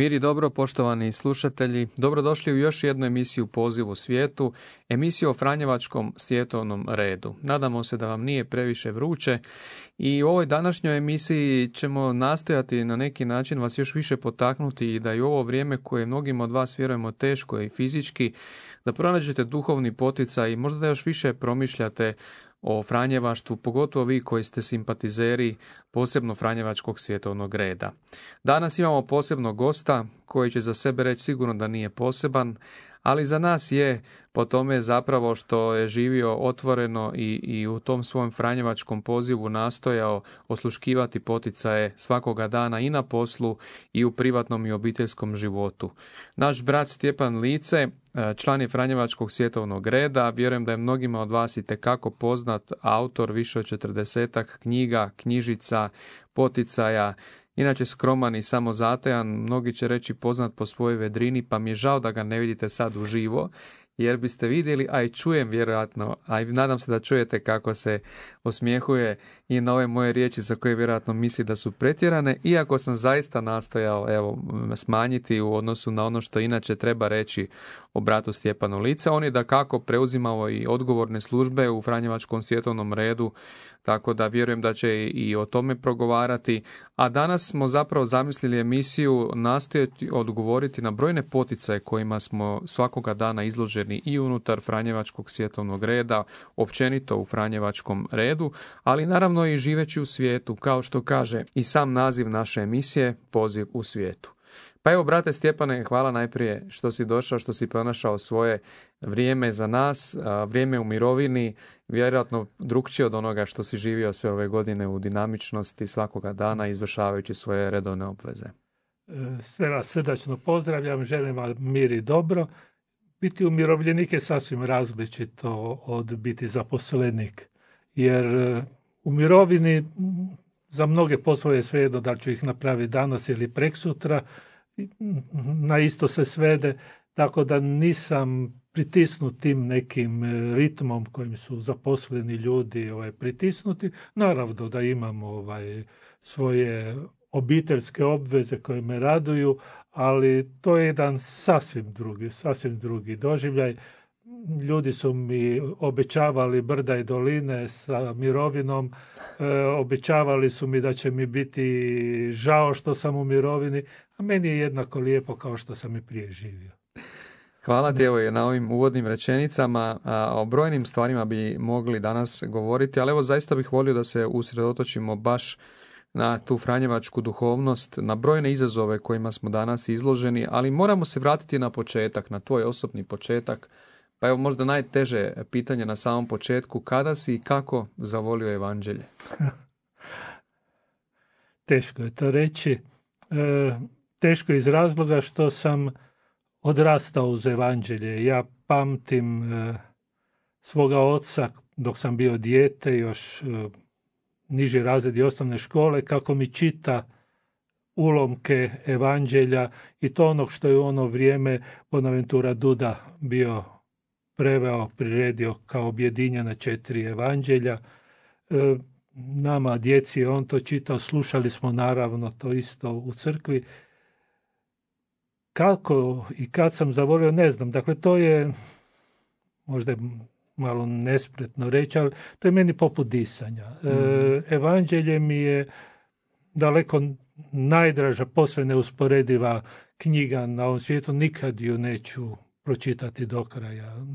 Miri dobro, poštovani slušatelji, dobrodošli u još jednu emisiju Poziv u svijetu, emisiju o Franjevačkom svjetovnom redu. Nadamo se da vam nije previše vruće i u ovoj današnjoj emisiji ćemo nastojati na neki način vas još više potaknuti i da i ovo vrijeme koje mnogim od vas vjerujemo teško i fizički, da pronađete duhovni poticaj i možda da još više promišljate o Franjevaštvu, pogotovo vi koji ste simpatizeri posebno Franjevačkog svjetovnog reda. Danas imamo posebnog gosta koji će za sebe reći sigurno da nije poseban, ali za nas je po tome zapravo što je živio otvoreno i, i u tom svom franjevačkom pozivu nastojao osluškivati poticaje svakoga dana i na poslu i u privatnom i obiteljskom životu. Naš brat Stjepan Lice, e, član je Franjevačkog svjetovnog reda, vjerujem da je mnogima od vas i tekako poznat autor više od četrdesetak knjiga, knjižica, poticaja, Inače skroman i samozatajan, mnogi će reći poznat po svojoj vedrini, pa mi je žao da ga ne vidite sad uživo, jer biste vidjeli, a i čujem vjerojatno, a i nadam se da čujete kako se osmijehuje i na ove moje riječi za koje vjerojatno misli da su pretjerane, iako sam zaista nastojao evo, smanjiti u odnosu na ono što inače treba reći o bratu Stjepanu Lice. On je da kako preuzimao i odgovorne službe u Franjevačkom svjetovnom redu, tako da vjerujem da će i o tome progovarati. A danas smo zapravo zamislili emisiju nastojati odgovoriti na brojne poticaje kojima smo svakoga dana izloženi i unutar Franjevačkog svjetovnog reda, općenito u Franjevačkom redu, ali naravno i živeći u svijetu, kao što kaže i sam naziv naše emisije, Poziv u svijetu. Pa evo, brate Stjepane, hvala najprije što si došao, što si pronašao svoje vrijeme za nas, vrijeme u mirovini, vjerojatno drugčije od onoga što si živio sve ove godine u dinamičnosti svakoga dana, izvršavajući svoje redovne obveze. E, sve vas srdačno pozdravljam, želim vam mir i dobro. Biti umirovljenik je sasvim različito od biti zaposlenik, jer e, u mirovini za mnoge poslove je svejedno da ću ih napraviti danas ili preksutra, na isto se svede, tako da nisam pritisnut tim nekim e, ritmom kojim su zaposleni ljudi ovaj, pritisnuti. Naravno da imamo ovaj, svoje obiteljske obveze koje me raduju, ali to je jedan sasvim drugi, sasvim drugi doživljaj. Ljudi su mi obećavali brda i doline sa mirovinom, e, obećavali su mi da će mi biti žao što sam u mirovini, a meni je jednako lijepo kao što sam i prije živio. Hvala ti evo na ovim uvodnim rečenicama. O brojnim stvarima bi mogli danas govoriti, ali evo zaista bih volio da se usredotočimo baš na tu franjevačku duhovnost, na brojne izazove kojima smo danas izloženi, ali moramo se vratiti na početak, na tvoj osobni početak. Pa evo možda najteže pitanje na samom početku, kada si i kako zavolio evanđelje? Teško je to reći. E, teško iz razloga što sam odrastao uz evanđelje. Ja pamtim e, svoga oca dok sam bio dijete, još e, niži razredi osnovne škole, kako mi čita ulomke evanđelja i to onog što je u ono vrijeme Bonaventura Duda bio preveo, priredio kao objedinjena četiri evanđelja. E, nama, djeci, on to čitao, slušali smo naravno to isto u crkvi kako i kad sam zavolio, ne znam. Dakle, to je možda je malo nespretno reći, ali to je meni poput disanja. E, mhm. evanđelje mi je daleko najdraža, posve neusporediva knjiga na ovom svijetu. Nikad ju neću pročitati do kraja.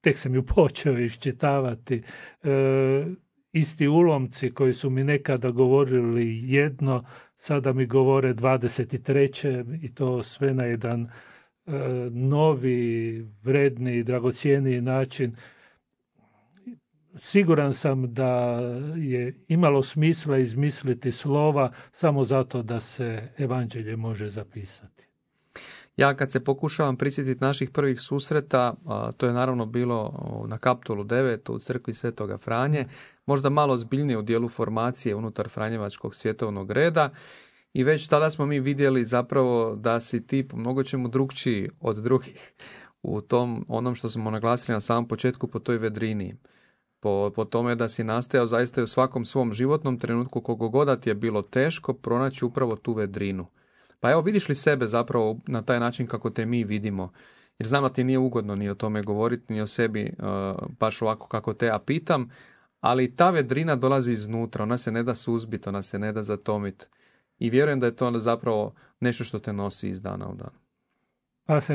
Tek sam ju počeo iščitavati. E, isti ulomci koji su mi nekada govorili jedno, sada mi govore 23. i to sve na jedan e, novi, vredni, dragocijeniji način. siguran sam da je imalo smisla izmisliti slova samo zato da se evanđelje može zapisati. Ja kad se pokušavam prisjetiti naših prvih susreta, to je naravno bilo na Kaptolu 9 u crkvi Svetoga Franje, možda malo zbiljnije u dijelu formacije unutar Franjevačkog svjetovnog reda i već tada smo mi vidjeli zapravo da si ti po mnogo čemu drugčiji od drugih u tom onom što smo naglasili na samom početku po toj vedrini. Po, po tome da si nastajao zaista u svakom svom životnom trenutku kogo god je bilo teško pronaći upravo tu vedrinu. Pa evo vidiš li sebe zapravo na taj način kako te mi vidimo? Jer znam da ti nije ugodno ni o tome govoriti, ni o sebi uh, baš ovako kako te ja pitam, ali ta vedrina dolazi iznutra, ona se ne da suzbiti, ona se ne da zatomiti. I vjerujem da je to zapravo nešto što te nosi iz dana u dan. Pa se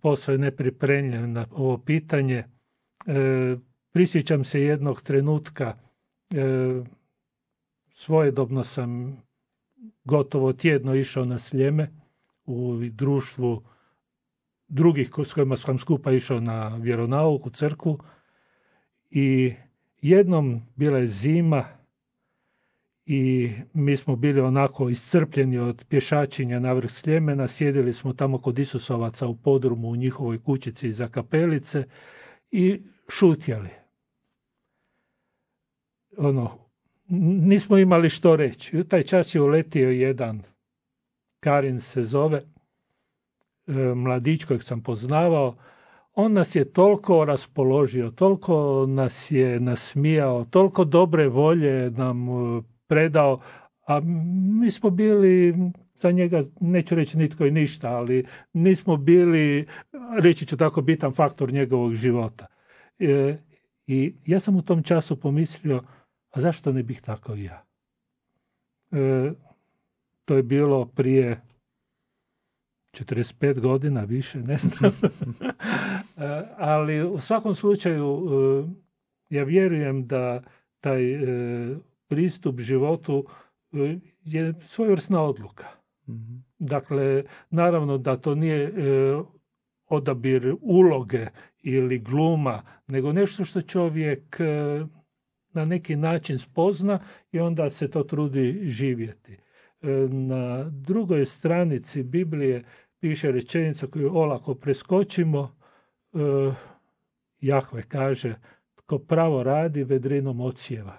posve nepripremljen na ovo pitanje. E, prisjećam se jednog trenutka, e, svojedobno sam gotovo tjedno išao na Sljeme u društvu drugih s kojima sam skupa išao na vjeronauku, crku i jednom bila je zima i mi smo bili onako iscrpljeni od pješačenja na vrh Sljemena, sjedili smo tamo kod Isusovaca u podrumu u njihovoj kućici za kapelice i šutjali. Ono, nismo imali što reći. U taj čas je uletio jedan, Karin se zove, e, mladić kojeg sam poznavao, on nas je toliko raspoložio, toliko nas je nasmijao, toliko dobre volje nam e, predao, a mi smo bili za njega, neću reći nitko i ništa, ali nismo bili, reći ću tako, bitan faktor njegovog života. E, I ja sam u tom času pomislio, a zašto ne bih tako i ja? E, to je bilo prije 45 godina, više, ne znam. e, ali u svakom slučaju, e, ja vjerujem da taj e, pristup životu je svojevrsna odluka. Mhm. Dakle, naravno da to nije odabir uloge ili gluma, nego nešto što čovjek na neki način spozna i onda se to trudi živjeti. Na drugoj stranici Biblije piše rečenica koju olako preskočimo. Jahve kaže, tko pravo radi, vedrinom ocijeva.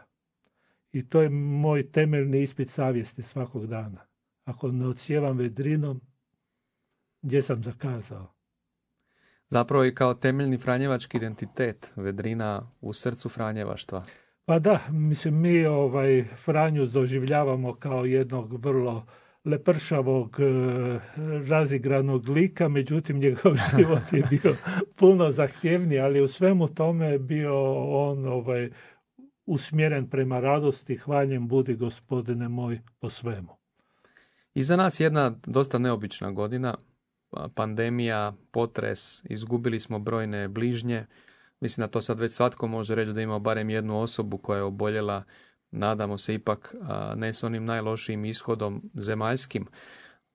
I to je moj temeljni ispit savjesti svakog dana. Ako ne odsjevam vedrinom, gdje sam zakazao? Zapravo i kao temeljni franjevački identitet, vedrina u srcu franjevaštva. Pa da, mislim, mi ovaj Franju doživljavamo kao jednog vrlo lepršavog, e, razigranog lika, međutim njegov život je bio puno zahtjevniji, ali u svemu tome je bio on ovaj, usmjeren prema radosti, hvaljen budi gospodine moj po svemu. I za nas jedna dosta neobična godina, pandemija, potres, izgubili smo brojne bližnje. Mislim da to sad već svatko može reći da ima barem jednu osobu koja je oboljela, nadamo se ipak ne s onim najlošijim ishodom zemaljskim,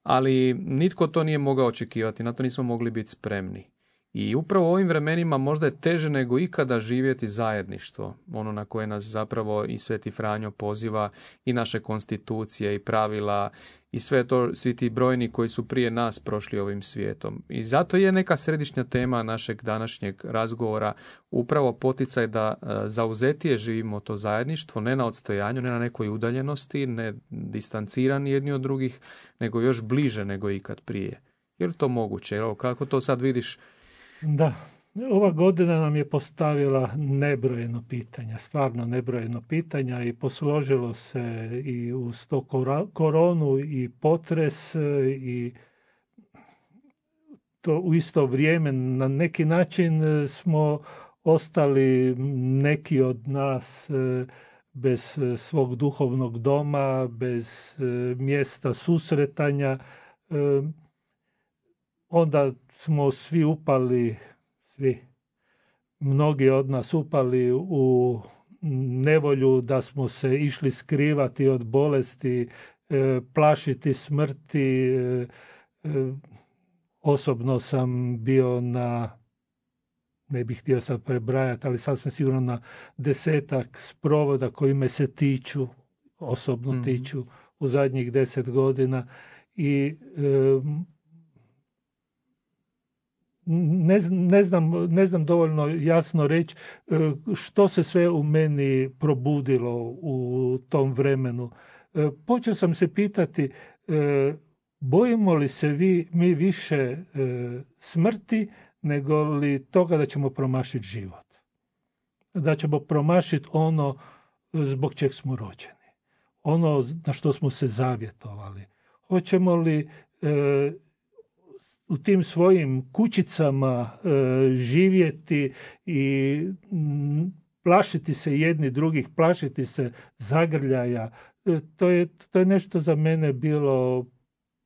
ali nitko to nije mogao očekivati, na to nismo mogli biti spremni. I upravo u ovim vremenima možda je teže nego ikada živjeti zajedništvo, ono na koje nas zapravo i Sveti Franjo poziva i naše konstitucije i pravila i sve to, svi ti brojni koji su prije nas prošli ovim svijetom. I zato je neka središnja tema našeg današnjeg razgovora upravo poticaj da e, zauzetije živimo to zajedništvo, ne na odstojanju, ne na nekoj udaljenosti, ne distancirani jedni od drugih, nego još bliže nego ikad prije. Je li to moguće? Evo, kako to sad vidiš da, ova godina nam je postavila nebrojeno pitanja, stvarno nebrojeno pitanja i posložilo se i uz to koronu i potres i to u isto vrijeme na neki način smo ostali neki od nas e, bez svog duhovnog doma, bez e, mjesta susretanja. E, onda smo svi upali, svi, mnogi od nas upali u nevolju da smo se išli skrivati od bolesti, e, plašiti smrti. E, e, osobno sam bio na ne bih htio sad prebrajati, ali sasvim sigurno na desetak sprovoda koji me se tiču, osobno mm tiču u zadnjih deset godina i ne, ne, znam, ne znam dovoljno jasno reći e, što se sve u meni probudilo u tom vremenu. E, počeo sam se pitati e, bojimo li se vi, mi više smrti nego li toga da ćemo promašiti život. Da ćemo promašiti ono zbog čeg smo rođeni. Ono na što smo se zavjetovali. Hoćemo li u tim svojim kućicama e, živjeti i plašiti se jedni drugih, plašiti se zagrljaja. E, to, je, to je nešto za mene bilo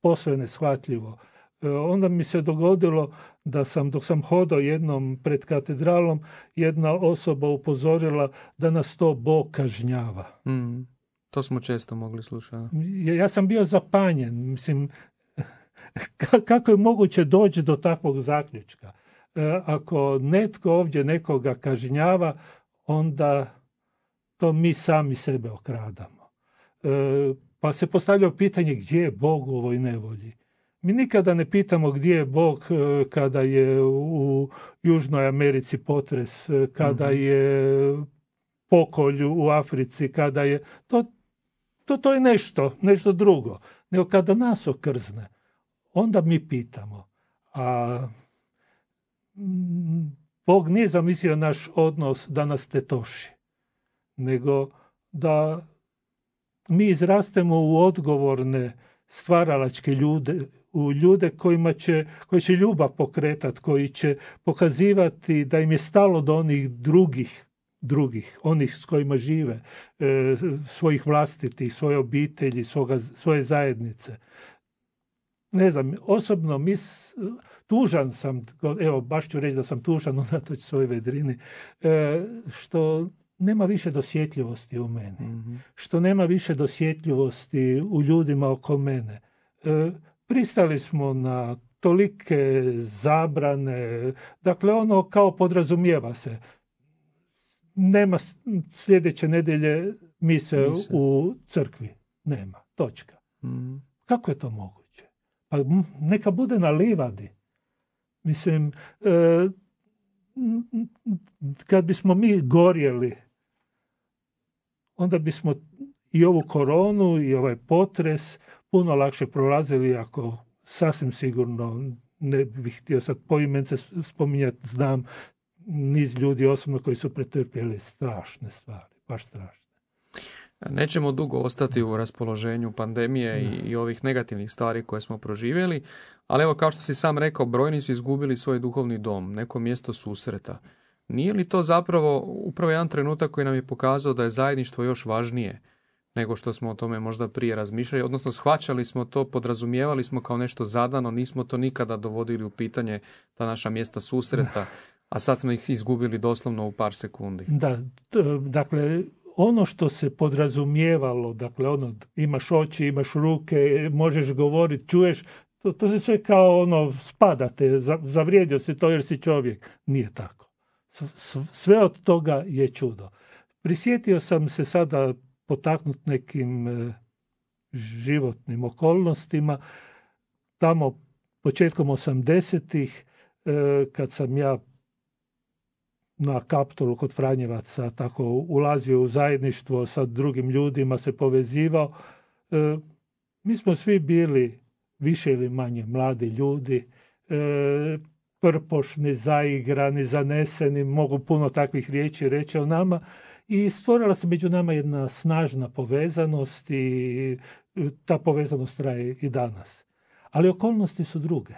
posve neshvatljivo. E, onda mi se dogodilo da sam, dok sam hodao jednom pred katedralom, jedna osoba upozorila da nas to Bog kažnjava. Mm, to smo često mogli slušati. Ja, ja sam bio zapanjen. Mislim, kako je moguće doći do takvog zaključka? E, ako netko ovdje nekoga kažnjava, onda to mi sami sebe okradamo. E, pa se postavlja pitanje gdje je Bog u ovoj nevolji. Mi nikada ne pitamo gdje je Bog e, kada je u Južnoj Americi potres, kada mhm. je pokolj u Africi, kada je... To, to, to je nešto, nešto drugo. Nego kada nas okrzne, onda mi pitamo, a mm, Bog nije zamislio naš odnos da nas tetoši, nego da mi izrastemo u odgovorne stvaralačke ljude, u ljude kojima će, koji će ljubav pokretat, koji će pokazivati da im je stalo do onih drugih, drugih, onih s kojima žive, e, svojih vlastitih, svoje obitelji, svoga, svoje zajednice ne znam, osobno mis, tužan sam, evo baš ću reći da sam tužan unatoč svojoj vedrini, e, što nema više dosjetljivosti u meni, mhm. što nema više dosjetljivosti u ljudima oko mene. E, pristali smo na tolike zabrane, dakle ono kao podrazumijeva se. Nema sljedeće nedjelje mise, u crkvi. Nema. Točka. Mhm. Kako je to moguće? Pa neka bude na livadi. Mislim, e, kad bismo mi gorjeli, onda bismo i ovu koronu i ovaj potres puno lakše prolazili ako sasvim sigurno ne bih htio sad poimence spominjati, znam niz ljudi osobno koji su pretrpjeli strašne stvari, baš strašne. Nećemo dugo ostati u raspoloženju pandemije i, i ovih negativnih stvari koje smo proživjeli, ali evo kao što si sam rekao, brojni su izgubili svoj duhovni dom, neko mjesto susreta. Nije li to zapravo upravo jedan trenutak koji nam je pokazao da je zajedništvo još važnije nego što smo o tome možda prije razmišljali, odnosno shvaćali smo to, podrazumijevali smo kao nešto zadano, nismo to nikada dovodili u pitanje ta naša mjesta susreta, a sad smo ih izgubili doslovno u par sekundi. Da, dakle, ono što se podrazumijevalo, dakle ono, imaš oči, imaš ruke, možeš govoriti, čuješ, to, to se sve kao ono spadate, zavrijedio se to jer si čovjek. Nije tako. Sve od toga je čudo. Prisjetio sam se sada potaknut nekim e, životnim okolnostima. Tamo početkom 80-ih, e, kad sam ja na kaptolu kod Franjevaca, tako ulazio u zajedništvo sa drugim ljudima, se povezivao. E, mi smo svi bili više ili manje mladi ljudi, e, prpošni, zaigrani, zaneseni, mogu puno takvih riječi reći o nama i stvorila se među nama jedna snažna povezanost i ta povezanost traje i danas. Ali okolnosti su druge.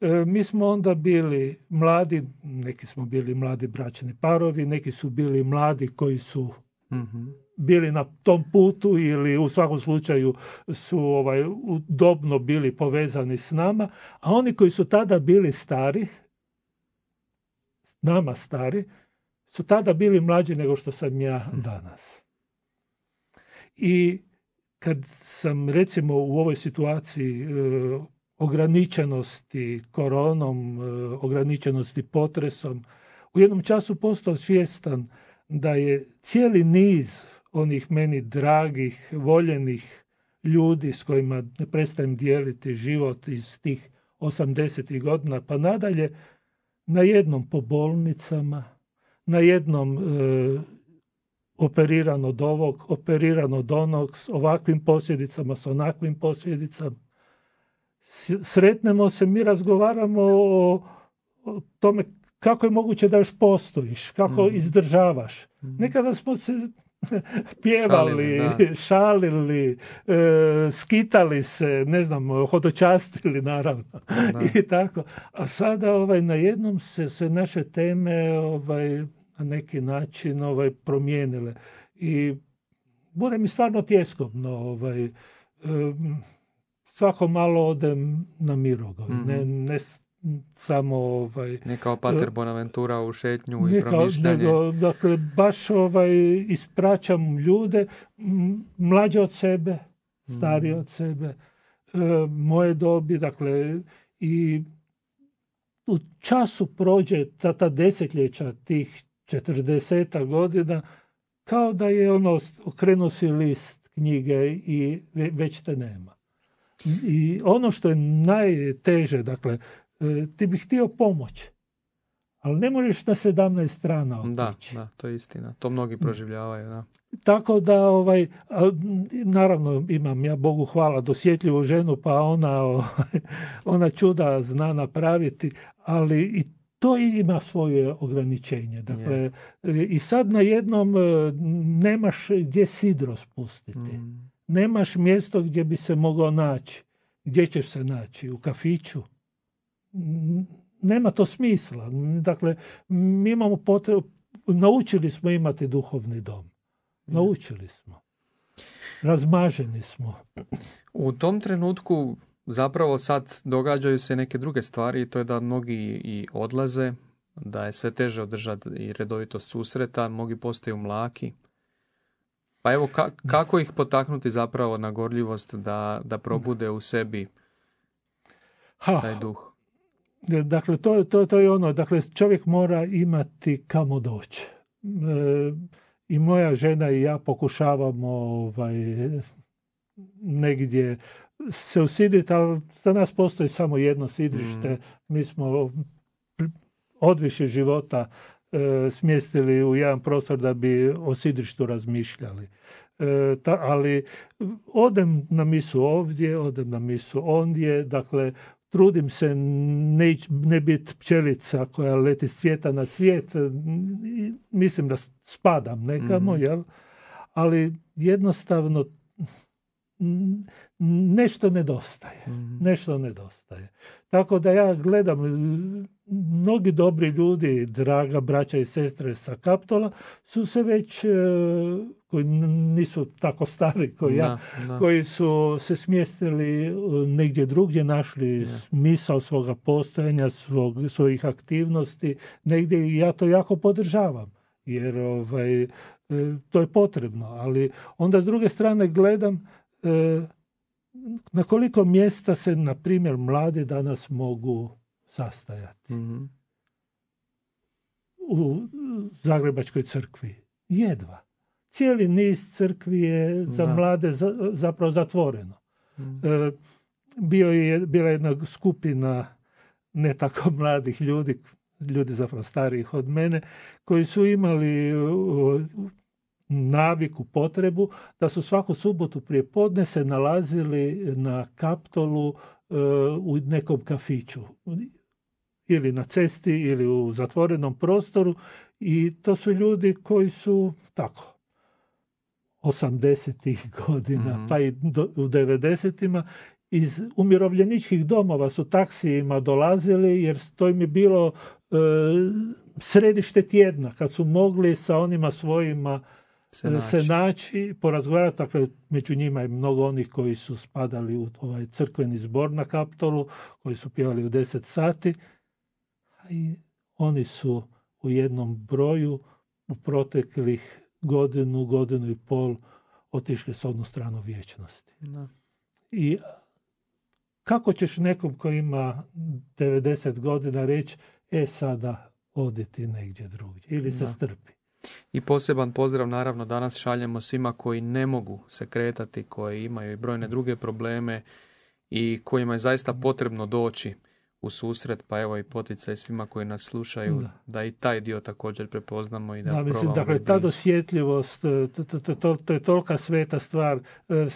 E, mi smo onda bili mladi, neki smo bili mladi bračni parovi, neki su bili mladi koji su mhm. bili na tom putu ili u svakom slučaju su ovaj, dobno bili povezani s nama, a oni koji su tada bili stari, nama stari, su tada bili mlađi nego što sam ja mhm. danas. I kad sam recimo u ovoj situaciji e, ograničenosti koronom, e, ograničenosti potresom, u jednom času postao svjestan da je cijeli niz onih meni dragih, voljenih ljudi s kojima ne prestajem dijeliti život iz tih 80. godina pa nadalje, na jednom po bolnicama, na jednom e, operiran od ovog, operiran od onog, s ovakvim posljedicama, s onakvim posljedicama. Sretnemo se, mi razgovaramo o, o tome kako je moguće da još postojiš, kako mm. izdržavaš. Mm. Nekada smo se pjevali, šalili, šalili e, skitali se, ne znam, hodočastili naravno i tako. A sada ovaj, na jednom se sve naše teme ovaj, na neki način ovaj, promijenile. I bude mi stvarno tjeskobno. Ovaj, e, svako malo odem na Mirogoj. Ne, mhm. ne, samo ovaj ne kao pater Bonaventura u šetnju i promišljanje nego, dakle baš ovaj ispraćam ljude mlađe od sebe starije mm. od sebe e, moje dobi dakle i u času prođe ta, ta desetljeća tih četrdeseta godina kao da je ono okrenuo si list knjige i već te nema i ono što je najteže dakle E, ti bi htio pomoć. Ali ne možeš na 17 strana otići. Da, da, to je istina. To mnogi proživljavaju. Da. Tako da, ovaj, naravno imam ja Bogu hvala dosjetljivu ženu, pa ona, ona čuda zna napraviti, ali i to ima svoje ograničenje. Dakle, I sad na jednom e, nemaš gdje sidro spustiti. Mm. Nemaš mjesto gdje bi se mogao naći. Gdje ćeš se naći? U kafiću? nema to smisla. Dakle, mi imamo potrebu, naučili smo imati duhovni dom. Naučili smo. Razmaženi smo. U tom trenutku zapravo sad događaju se neke druge stvari i to je da mnogi i odlaze, da je sve teže održati i redovito susreta, mnogi postaju mlaki. Pa evo, kako ih potaknuti zapravo na gorljivost da, da probude u sebi taj duh? Dakle, to, to, to je ono, dakle, čovjek mora imati kamo doći. E, I moja žena i ja pokušavamo ovaj, negdje se usiditi, ali za nas postoji samo jedno sidrište. Mm. Mi smo odviše života smjestili u jedan prostor da bi o sidrištu razmišljali. E, ta, ali odem na misu ovdje, odem na misu ondje, dakle trudim se ne, ne biti pčelica koja leti s cvijeta na cvijet, mislim da spadam nekamo, mm jel? ali jednostavno nešto nedostaje. mm Nešto nedostaje. Tako da ja gledam, mnogi dobri ljudi, draga braća i sestre sa Kaptola, su se već, e, koji nisu tako stari koji ja, koji su se smjestili negdje drugdje, našli smisao svoga postojanja, svog, svojih aktivnosti, negdje i ja to jako podržavam. Jer ovaj, e, to je potrebno. Ali onda s druge strane gledam e, na koliko mjesta se, na primjer, mladi danas mogu sastajati. Mhm. U Zagrebačkoj crkvi. Jedva. Cijeli niz crkvi je za mlade zapravo zatvoreno. Mhm. E, bio je, bila jedna skupina ne tako mladih ljudi, ljudi zapravo starijih od mene, koji su imali naviku, potrebu da su svaku subotu prije podne se nalazili na kaptolu e, u nekom kafiću ili na cesti ili u zatvorenom prostoru i to su ljudi koji su tako 80. godina mm pa i do, u 90. iz umirovljeničkih domova su taksijima dolazili jer to im je bilo e, središte tjedna kad su mogli sa onima svojima se naći, se naći porazgovarati. Dakle, među njima je mnogo onih koji su spadali u ovaj crkveni zbor na Kaptolu, koji su pjevali u 10 sati. I oni su u jednom broju u proteklih godinu, godinu i pol otišli s odnu stranu vječnosti. I kako ćeš nekom koji ima 90 godina reći, e sada oditi negdje drugdje ili se strpi. I poseban pozdrav naravno danas šaljemo svima koji ne mogu se kretati, koji imaju i brojne druge probleme i kojima je zaista potrebno doći u susret, pa evo i poticaj svima koji nas slušaju, da, i taj dio također prepoznamo i da, da mislim, Dakle, ta dosjetljivost, to, to, to je tolika sveta stvar. E,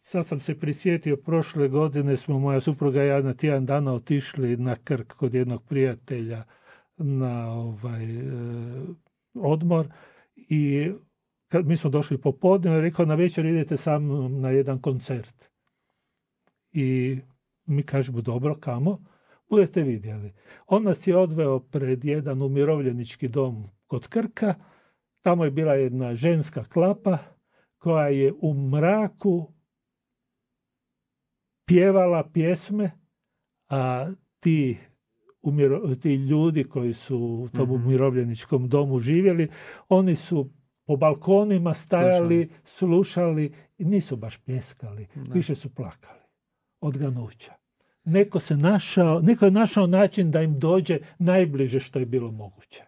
sad sam se prisjetio, prošle godine smo moja supruga i ja na tjedan dana otišli na Krk kod jednog prijatelja na ovaj e, odmor i kad mi smo došli popodne, rekao na večer idete sa mnom na jedan koncert. I mi kažemo dobro, kamo? Budete vidjeli. On nas je odveo pred jedan umirovljenički dom kod Krka. Tamo je bila jedna ženska klapa koja je u mraku pjevala pjesme, a ti, ti ljudi koji su u tom mhm. umirovljeničkom domu živjeli, oni su po balkonima stajali, slušali, i nisu baš pljeskali, više su plakali od ganuća. Neko, se našao, neko je našao način da im dođe najbliže što je bilo moguće.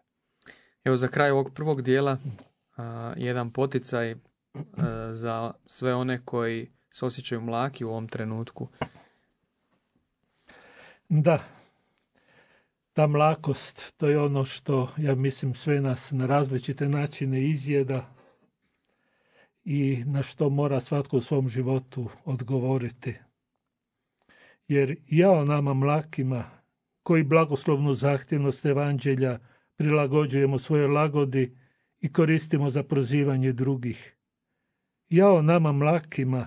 Evo za kraj ovog prvog dijela jedan poticaj za sve one koji se osjećaju mlaki u ovom trenutku. Da, ta mlakost, to je ono što, ja mislim, sve nas na različite načine izjeda i na što mora svatko u svom životu odgovoriti. Jer jao nama mlakima, koji blagoslovnu zahtjevnost evanđelja prilagođujemo svojoj lagodi i koristimo za prozivanje drugih. Jao nama mlakima,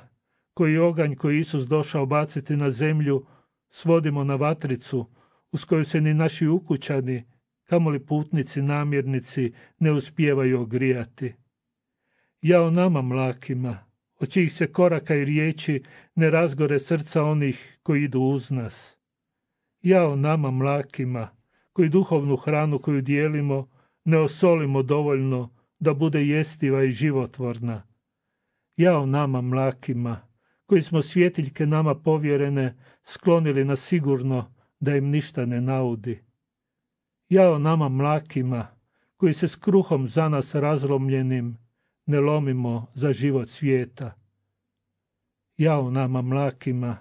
koji oganj koji Isus došao baciti na zemlju, svodimo na vatricu, uz koju se ni naši ukućani, kamoli putnici, namjernici, ne uspijevaju ogrijati. Jao nama mlakima, od čijih se koraka i riječi ne razgore srca onih koji idu uz nas. Jao nama mlakima, koji duhovnu hranu koju dijelimo ne osolimo dovoljno da bude jestiva i životvorna. Jao nama mlakima, koji smo svjetiljke nama povjerene sklonili na sigurno da im ništa ne naudi. Jao nama mlakima, koji se s kruhom za nas razlomljenim ne lomimo za život svijeta. Jao nama mlakima,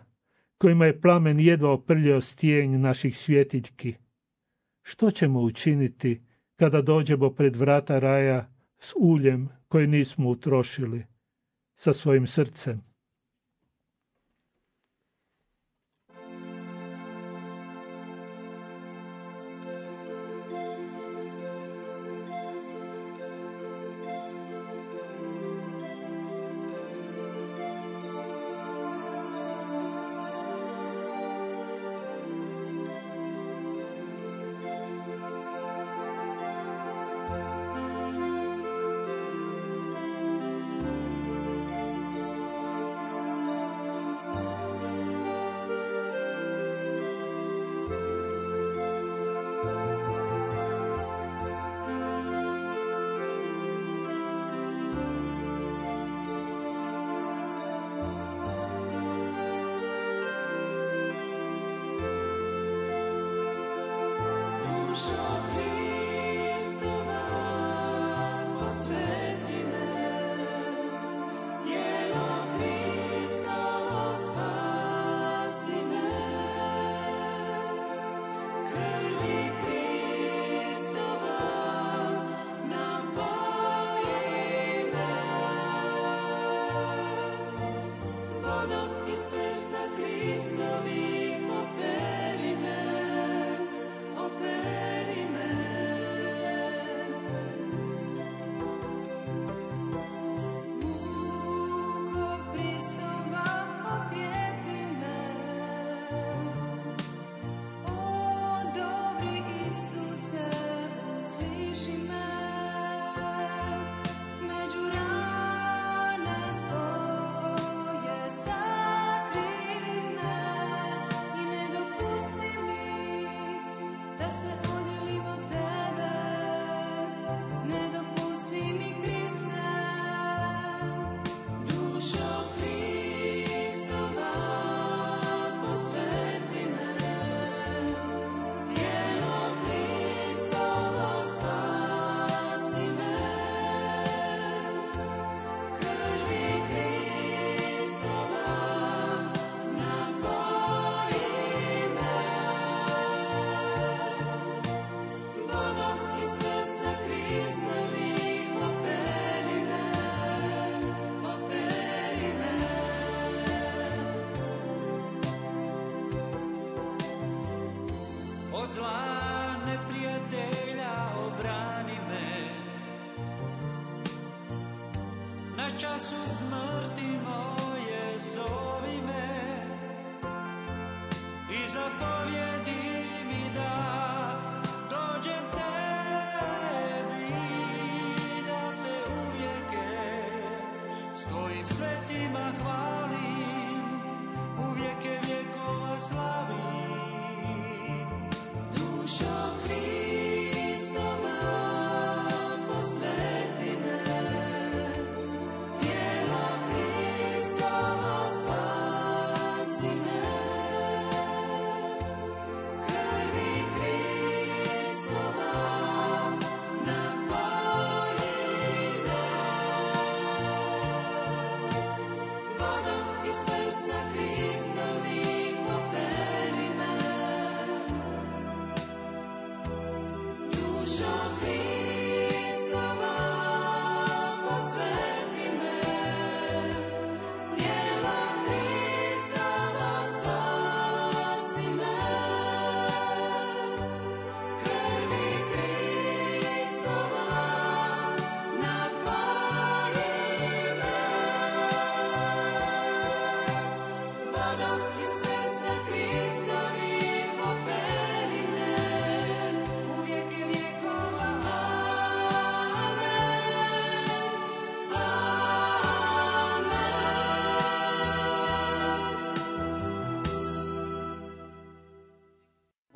kojima je plamen jedva oprljao stijenj naših svjetiljki. Što ćemo učiniti kada dođemo pred vrata raja s uljem koje nismo utrošili, sa svojim srcem?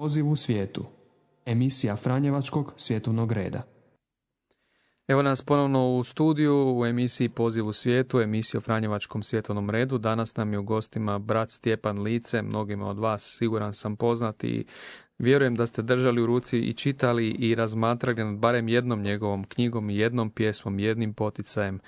Poziv u svijetu. Emisija Franjevačkog svjetovnog reda. Evo nas ponovno u studiju u emisiji Poziv u svijetu, emisiji o Franjevačkom svjetovnom redu. Danas nam je u gostima brat Stjepan Lice, mnogima od vas siguran sam poznati i vjerujem da ste držali u ruci i čitali i razmatrali nad barem jednom njegovom knjigom, jednom pjesmom, jednim poticajem.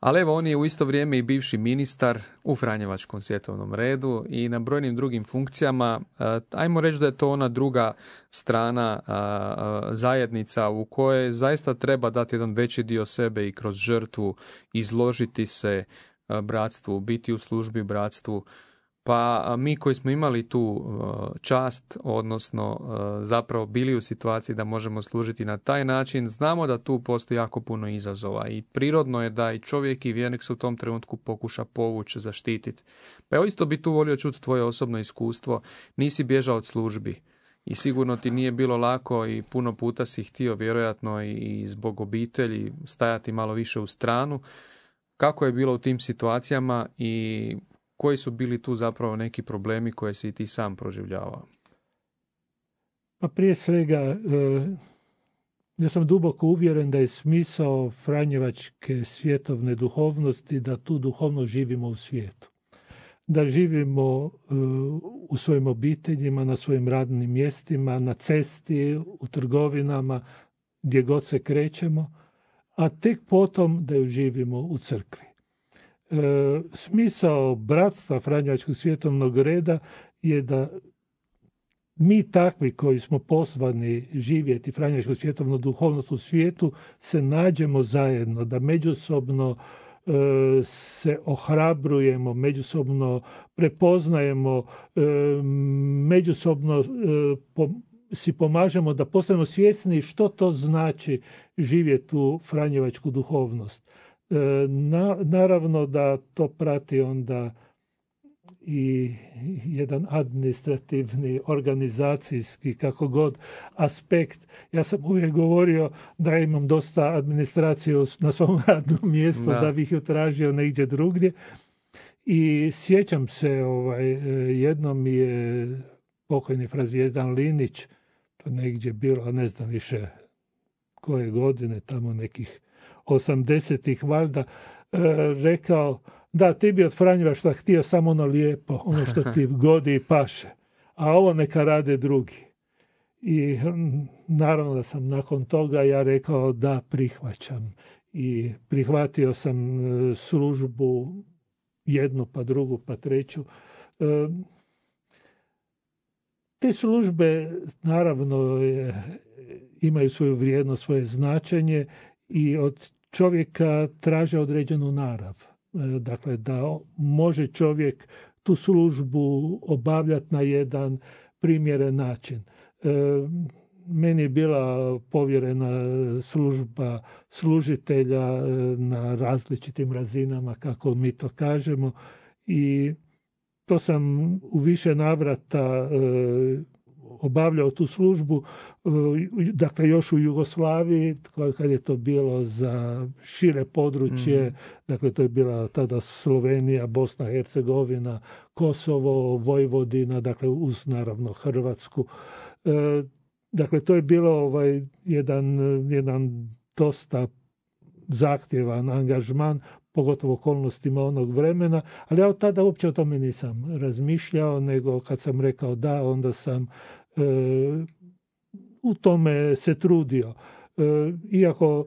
Ali evo, on je u isto vrijeme i bivši ministar u Franjevačkom svjetovnom redu i na brojnim drugim funkcijama. E, ajmo reći da je to ona druga strana e, e, zajednica u kojoj zaista treba dati jedan veći dio sebe i kroz žrtvu izložiti se bratstvu, biti u službi bratstvu pa mi koji smo imali tu čast, odnosno zapravo bili u situaciji da možemo služiti na taj način, znamo da tu postoji jako puno izazova i prirodno je da i čovjek i vjernik se u tom trenutku pokuša povući, zaštititi. Pa evo isto bi tu volio čuti tvoje osobno iskustvo, nisi bježao od službi i sigurno ti nije bilo lako i puno puta si htio vjerojatno i zbog obitelji stajati malo više u stranu. Kako je bilo u tim situacijama i koji su bili tu zapravo neki problemi koje si ti sam proživljavao? Pa prije svega, e, ja sam duboko uvjeren da je smisao Franjevačke svjetovne duhovnosti da tu duhovno živimo u svijetu. Da živimo e, u svojim obiteljima, na svojim radnim mjestima, na cesti, u trgovinama, gdje god se krećemo, a tek potom da ju živimo u crkvi. E, smisao bratstva Franjevačkog svjetovnog reda je da mi takvi koji smo pozvani živjeti Franjevačku svjetovnu duhovnost u svijetu se nađemo zajedno, da međusobno e, se ohrabrujemo, međusobno prepoznajemo, e, međusobno si pomažemo da postanemo svjesni što to znači živjeti u Franjevačku duhovnost. E, na, naravno da to prati onda i jedan administrativni, organizacijski, kako god, aspekt. Ja sam uvijek govorio da imam dosta administraciju na svom radnom mjestu, da, da bih ju tražio negdje drugdje. I sjećam se, ovaj, jednom mi je pokojni frazvijezdan Linić, to negdje bilo, ne znam više koje godine, tamo nekih 80-ih valjda, e, rekao da ti bi od Franjeva šta htio samo ono lijepo, ono što ti godi i paše, a ovo neka rade drugi. I naravno da sam nakon toga ja rekao da prihvaćam i prihvatio sam e, službu jednu pa drugu pa treću. E, te službe naravno imaju svoju vrijednost, svoje značenje i od čovjeka traže određenu narav. E, dakle, da može čovjek tu službu obavljati na jedan primjeren način. E, meni je bila povjerena služba služitelja na različitim razinama, kako mi to kažemo. I to sam u više navrata obavljao tu službu, e, dakle još u Jugoslaviji, kad je to bilo za šire područje, mhm. dakle to je bila tada Slovenija, Bosna, Hercegovina, Kosovo, Vojvodina, dakle uz naravno Hrvatsku. E, dakle, to je bilo ovaj jedan, jedan dosta zahtjevan angažman, pogotovo okolnostima onog vremena, ali ja od tada uopće o tome nisam razmišljao, nego kad sam rekao da, onda sam u tome se trudio. E, iako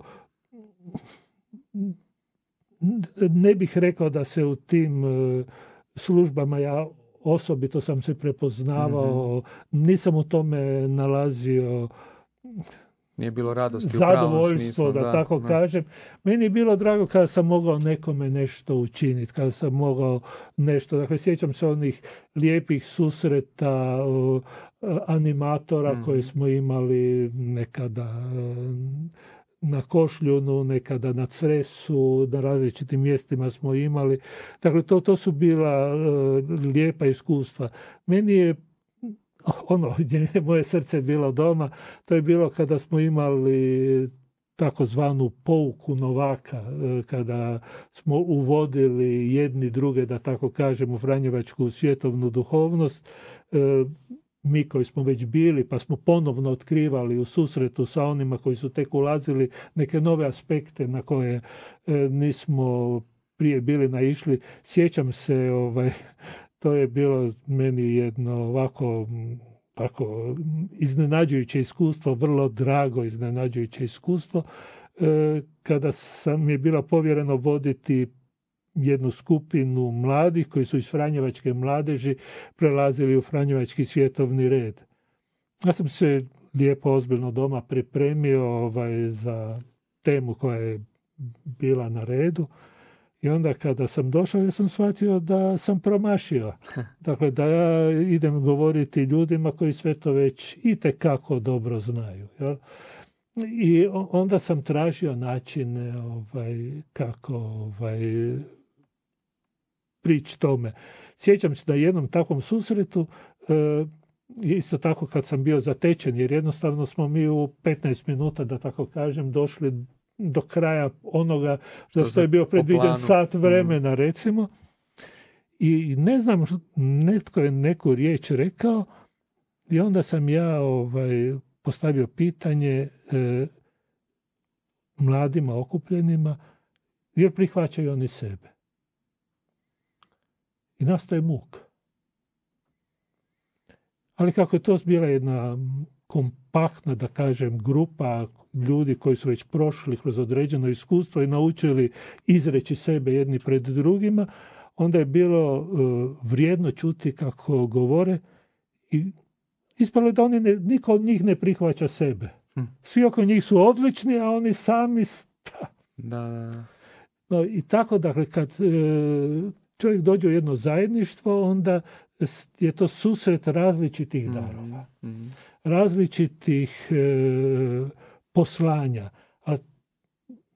ne bih rekao da se u tim e, službama ja osobito sam se prepoznavao, mhm. nisam u tome nalazio nije bilo radosti zadovoljstvo, u smislu, da, tako kažem. Meni je bilo drago kada sam mogao nekome nešto učiniti, kada sam mogao nešto, dakle sjećam se onih lijepih susreta animatora mm. koje smo imali nekada na Košljunu, nekada na Cresu, na različitim mjestima smo imali. Dakle, to, to su bila lijepa iskustva. Meni je ono gdje je moje srce bilo doma, to je bilo kada smo imali takozvanu pouku novaka, e, kada smo uvodili jedni druge, da tako kažem, u Franjevačku svjetovnu duhovnost. E, mi koji smo već bili, pa smo ponovno otkrivali u susretu sa onima koji su tek ulazili neke nove aspekte na koje e, nismo prije bili naišli. Sjećam se ovaj, to je bilo meni jedno ovako tako iznenađujuće iskustvo, vrlo drago iznenađujuće iskustvo, e, kada sam je bila povjereno voditi jednu skupinu mladih koji su iz Franjevačke mladeži prelazili u Franjevački svjetovni red. Ja sam se lijepo ozbiljno doma pripremio ovaj, za temu koja je bila na redu i onda kada sam došao, ja sam shvatio da sam promašio. Dakle, da ja idem govoriti ljudima koji sve to već i kako dobro znaju. Jel? I onda sam tražio načine ovaj, kako ovaj, prići tome. Sjećam se da jednom takvom susretu, e, isto tako kad sam bio zatečen, jer jednostavno smo mi u 15 minuta, da tako kažem, došli do kraja onoga što, što je bio predviđen sat mhm. vremena recimo. I ne znam, netko je neku riječ rekao i onda sam ja ovaj, postavio pitanje e, mladima okupljenima jer prihvaćaju oni sebe. I nastaje muk. Ali kako je to bila jedna kompaktna, da kažem, grupa ljudi koji su već prošli kroz određeno iskustvo i naučili izreći sebe jedni pred drugima, onda je bilo uh, vrijedno čuti kako govore i ispalo je da oni ne, niko od njih ne prihvaća sebe. Hm. Svi oko njih su odlični, a oni sami... Da. No, I tako, dakle, kad uh, čovjek dođe u jedno zajedništvo, onda je to susret različitih mhm, darova. mm različitih e, poslanja. A,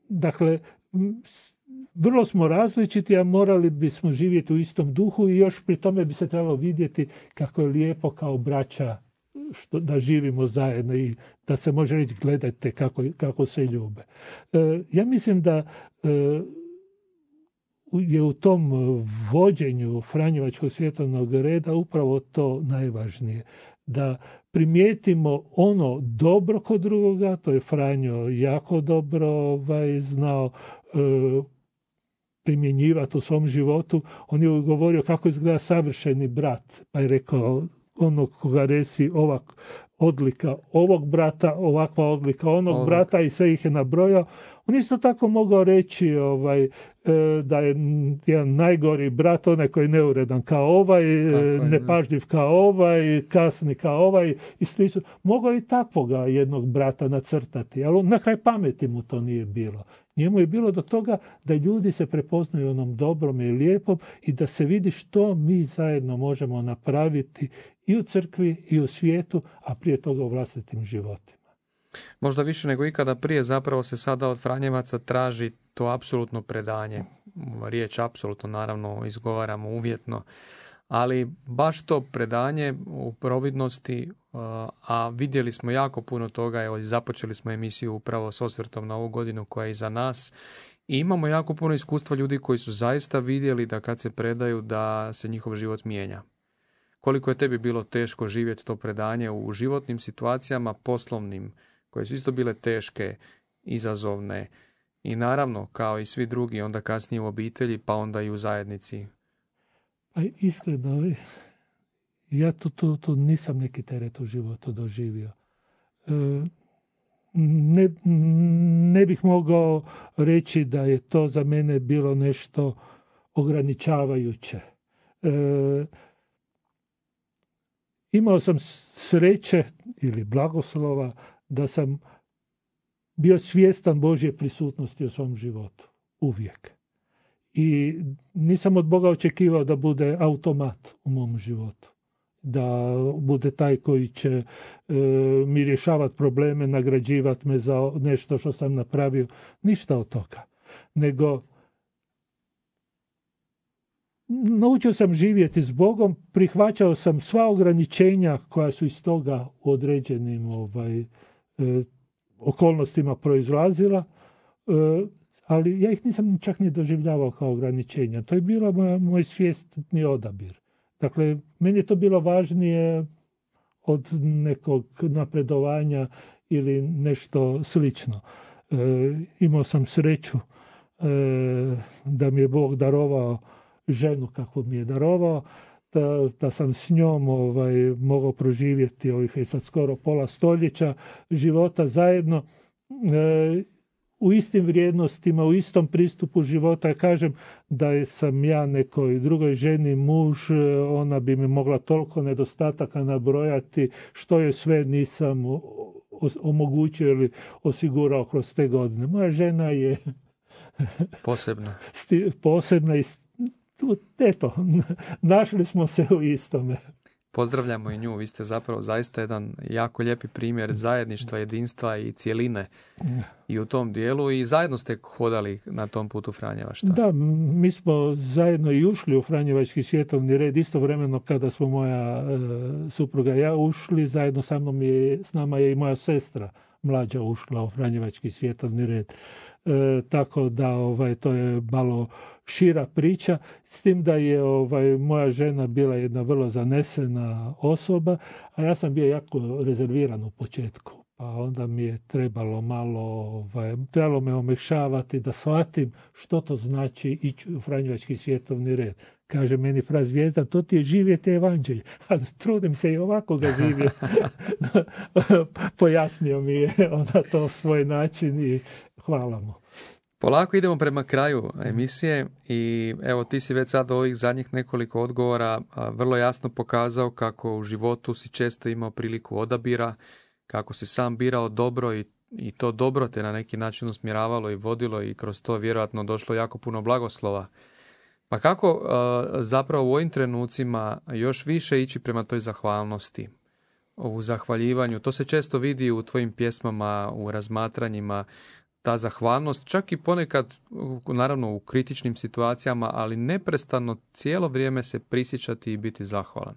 dakle, vrlo smo različiti, a morali bismo živjeti u istom duhu i još pri tome bi se trebalo vidjeti kako je lijepo kao braća što, da živimo zajedno i da se može reći gledajte kako, kako se ljube. E, ja mislim da e, je u tom vođenju Franjevačkog svjetovnog reda upravo to najvažnije. Da primijetimo ono dobro kod drugoga, to je Franjo jako dobro ovaj, znao e, primjenjivati u svom životu. On je govorio kako izgleda savršeni brat, pa je rekao onog koga resi ovak odlika ovog brata, ovakva odlika onog brata i sve ih je nabrojao. On isto tako mogao reći ovaj, e, da je jedan najgori brat, onaj koji je neuredan kao ovaj, e, nepažljiv kao ovaj, kasni kao ovaj i slično. Mogao i takvoga jednog brata nacrtati, ali na kraj pameti mu to nije bilo. Njemu je bilo do toga da ljudi se prepoznaju onom dobrom i lijepom i da se vidi što mi zajedno možemo napraviti i u crkvi i u svijetu, a prije toga u vlastitim životima. Možda više nego ikada prije zapravo se sada od Franjevaca traži to apsolutno predanje. Riječ apsolutno naravno izgovaramo uvjetno, ali baš to predanje u providnosti, a vidjeli smo jako puno toga, evo započeli smo emisiju upravo s osvrtom na ovu godinu koja je iza nas i imamo jako puno iskustva ljudi koji su zaista vidjeli da kad se predaju da se njihov život mijenja. Koliko je tebi bilo teško živjeti to predanje u životnim situacijama, poslovnim, koje su isto bile teške, izazovne i naravno, kao i svi drugi, onda kasnije u obitelji, pa onda i u zajednici. Pa iskreno, ja tu, tu, tu nisam neki teret u životu doživio. E, ne, ne bih mogao reći da je to za mene bilo nešto ograničavajuće. E, imao sam sreće ili blagoslova da sam bio svjestan Božje prisutnosti u svom životu. Uvijek. I nisam od Boga očekivao da bude automat u mom životu. Da bude taj koji će e, mi rješavati probleme, nagrađivati me za nešto što sam napravio. Ništa od toga. Nego naučio sam živjeti s Bogom, prihvaćao sam sva ograničenja koja su iz toga u određenim ovaj, okolnostima proizlazila, e, ali ja ih nisam čak ni doživljavao kao ograničenja. To je bilo moj svijestni odabir. Dakle, meni je to bilo važnije od nekog napredovanja ili nešto slično. E, imao sam sreću da mi je Bog darovao ženu kako mi je darovao da, da sam s njom ovaj, mogao proživjeti ovih sad skoro pola stoljeća života zajedno e, u istim vrijednostima, u istom pristupu života. Kažem da sam ja nekoj drugoj ženi muž, e, ona bi mi mogla toliko nedostataka nabrojati što je sve nisam omogućio ili osigurao kroz te godine. Moja žena je posebna. posebna i eto, našli smo se u istome. Pozdravljamo i nju, vi ste zapravo zaista jedan jako lijepi primjer zajedništva, jedinstva i cijeline i u tom dijelu i zajedno ste hodali na tom putu Franjevašta. Da, mi smo zajedno i ušli u Franjevački svjetovni red istovremeno kada smo moja e, supruga i ja ušli, zajedno sa mnom je, s nama je i moja sestra mlađa ušla u Franjevački svjetovni red. E, tako da ovaj, to je malo šira priča, s tim da je ovaj, moja žena bila jedna vrlo zanesena osoba, a ja sam bio jako rezerviran u početku. Pa onda mi je trebalo malo, ovaj, trebalo me omekšavati da shvatim što to znači ići u Franjevački svjetovni red. Kaže meni fra zvijezda, to ti je živjeti evanđelje. A trudim se i ovako ga živjeti. Pojasnio mi je ona to svoj način i hvala mu. Polako idemo prema kraju emisije i evo ti si već sad ovih zadnjih nekoliko odgovora vrlo jasno pokazao kako u životu si često imao priliku odabira, kako si sam birao dobro i, i to dobro te na neki način usmjeravalo i vodilo i kroz to vjerojatno došlo jako puno blagoslova. Pa kako zapravo u ovim trenucima još više ići prema toj zahvalnosti, u zahvaljivanju. To se često vidi u tvojim pjesmama, u razmatranjima, ta zahvalnost, čak i ponekad, naravno u kritičnim situacijama, ali neprestano cijelo vrijeme se prisjećati i biti zahvalan.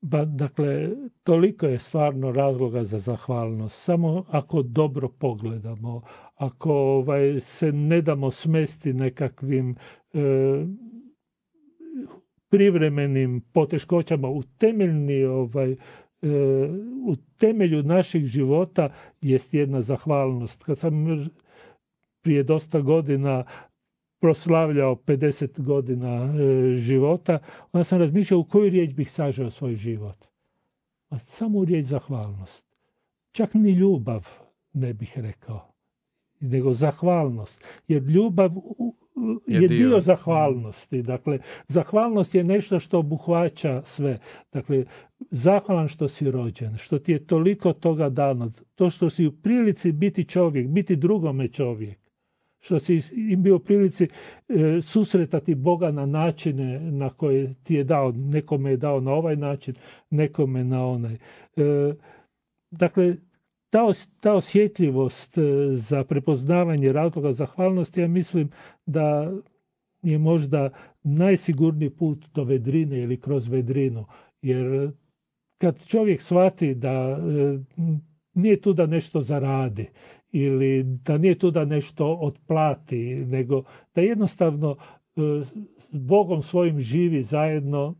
Ba, dakle, toliko je stvarno razloga za zahvalnost. Samo ako dobro pogledamo, ako ovaj, se ne damo smesti nekakvim e, privremenim poteškoćama u temeljni ovaj, u temelju naših života jest jedna zahvalnost. Kad sam prije dosta godina proslavljao 50 godina e, života, onda sam razmišljao u koju riječ bih sažao svoj život. A samo u riječ zahvalnost. Čak ni ljubav ne bih rekao, nego zahvalnost. Jer ljubav je, dio. zahvalnosti. Dakle, zahvalnost je nešto što obuhvaća sve. Dakle, zahvalan što si rođen, što ti je toliko toga dano, to što si u prilici biti čovjek, biti drugome čovjek što si im bio u prilici e, susretati Boga na načine na koje ti je dao, nekome je dao na ovaj način, nekome na onaj. E, dakle, ta, ta osjetljivost e, za prepoznavanje razloga zahvalnosti, ja mislim da je možda najsigurniji put do vedrine ili kroz vedrinu. Jer kad čovjek shvati da e, nije tu da nešto zaradi ili da nije tu da nešto otplati, nego da jednostavno e, s Bogom svojim živi zajedno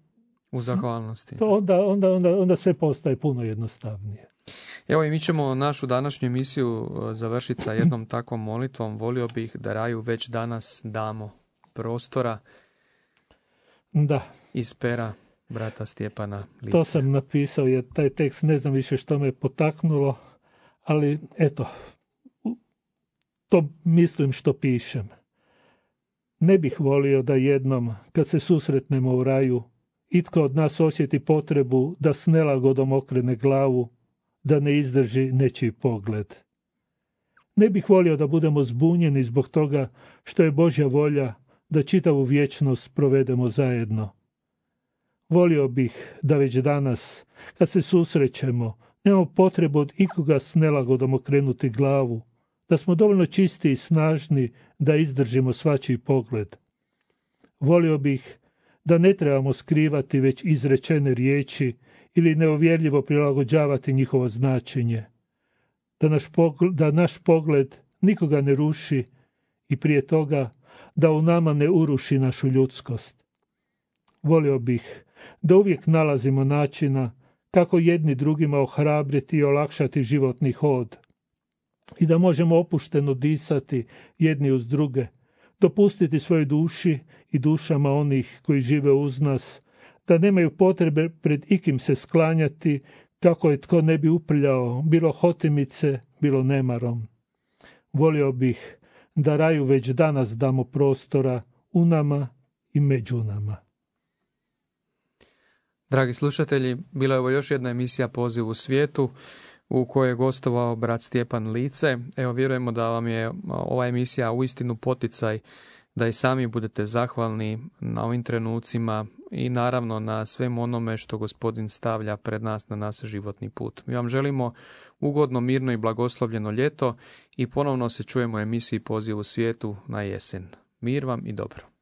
u zahvalnosti. To onda, onda, onda, onda sve postaje puno jednostavnije. Evo i mi ćemo našu današnju emisiju e, završiti sa jednom takvom molitvom. Volio bih da raju već danas damo prostora da. iz pera brata Stjepana Lice. To sam napisao jer taj tekst ne znam više što me potaknulo, ali eto, to mislim što pišem. Ne bih volio da jednom, kad se susretnemo u raju, itko od nas osjeti potrebu da s nelagodom okrene glavu da ne izdrži nečiji pogled. Ne bih volio da budemo zbunjeni zbog toga što je Božja volja da čitavu vječnost provedemo zajedno. Volio bih da već danas, kad se susrećemo, nemamo potrebu od ikoga s nelagodom okrenuti glavu, da smo dovoljno čisti i snažni da izdržimo svačiji pogled. Volio bih da ne trebamo skrivati već izrečene riječi ili neovjerljivo prilagođavati njihovo značenje. Da naš, pogled, da naš pogled nikoga ne ruši i prije toga da u nama ne uruši našu ljudskost. Volio bih da uvijek nalazimo načina kako jedni drugima ohrabriti i olakšati životni hod i da možemo opušteno disati jedni uz druge, dopustiti svojoj duši i dušama onih koji žive uz nas da nemaju potrebe pred ikim se sklanjati, kako je tko ne bi uprljao, bilo hotimice, bilo nemarom. Volio bih da raju već danas damo prostora u nama i među nama. Dragi slušatelji, bila je ovo još jedna emisija Poziv u svijetu u kojoj je gostovao brat Stjepan Lice. Evo, vjerujemo da vam je ova emisija uistinu poticaj da i sami budete zahvalni na ovim trenucima i naravno na svem onome što gospodin stavlja pred nas na nas životni put. Mi vam želimo ugodno, mirno i blagoslovljeno ljeto i ponovno se čujemo u emisiji Poziv u svijetu na jesen. Mir vam i dobro.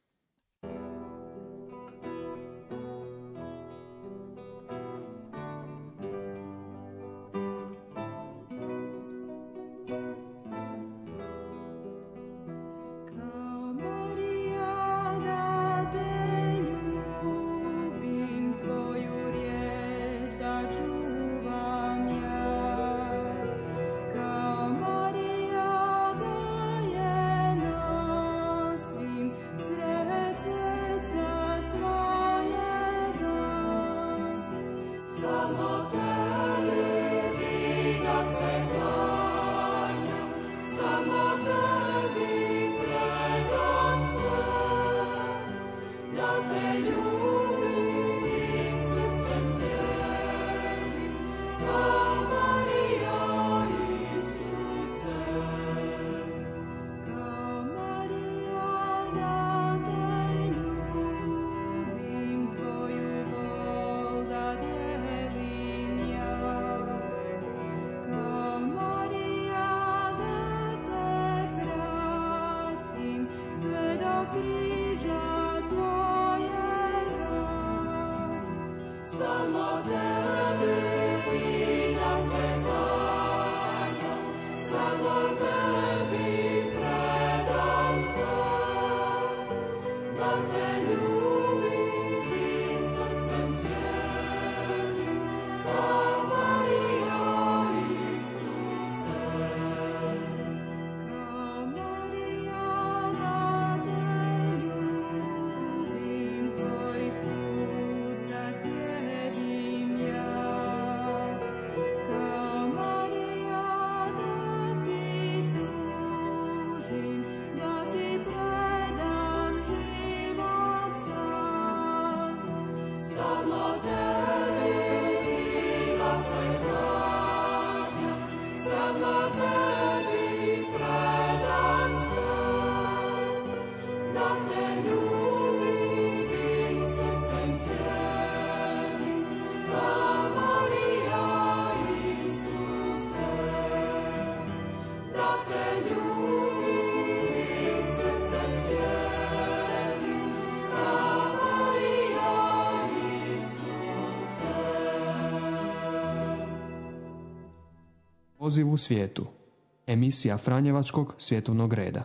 Poziv u svijetu. Emisija Franjevačkog svjetovnog reda.